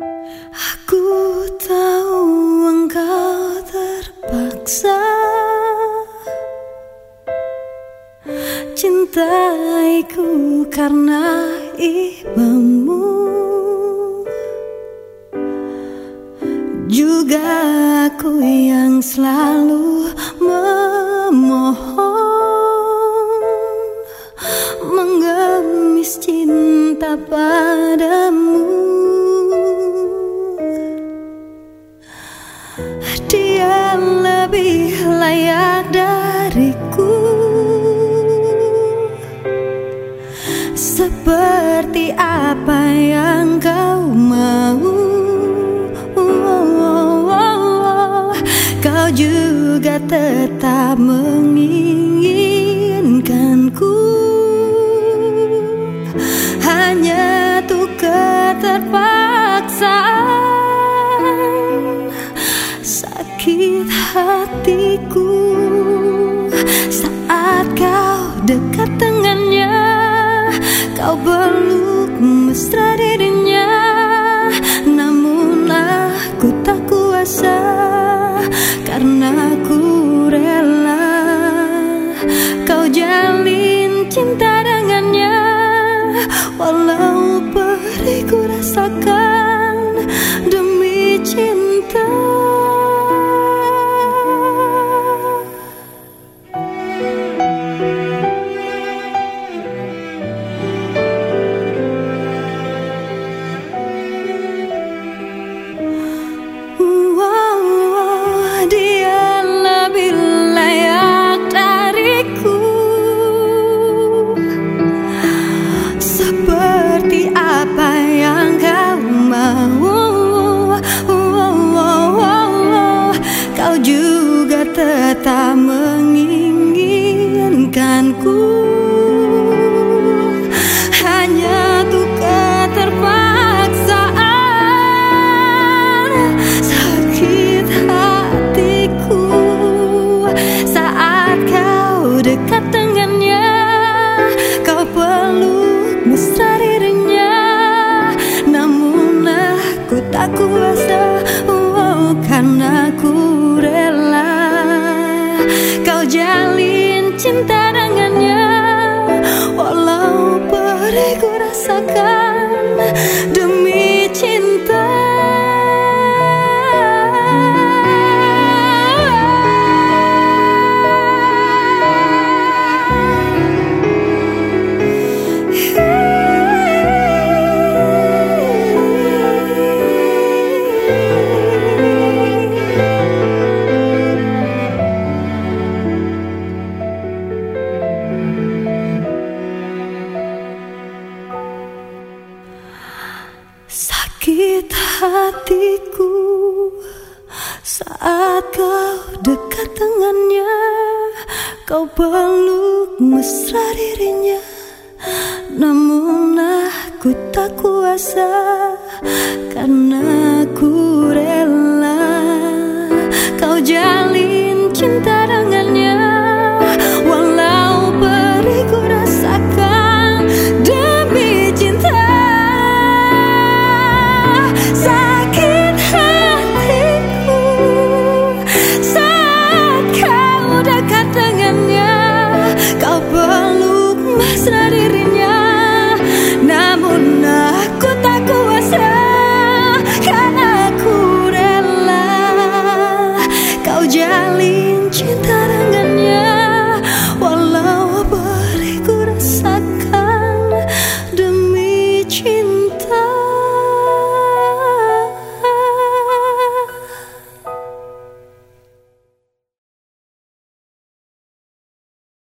Aku tahu engkau terpaksa. Cintaiku karena ibamu Juga aku yang selalu memohon. Layak dariku. Seperti apa yang kau mau. Kau juga tetap menginginkanku dekat dengannya. Kau peluk mesra dirinya. Namun aku tak kuasa Karena ku rela. Kau jalin cinta dengannya Walau perih ku rasakan tak kuasa oh, Karena ku rela. Kau jalin cinta dengannya Walau perih ku rasakan. Demi cinta Sakit hatiku saat kau dekat dengannya. Kau peluk mesra dirinya Namun aku tak kuasa Karena ku rela. Kau jalin cinta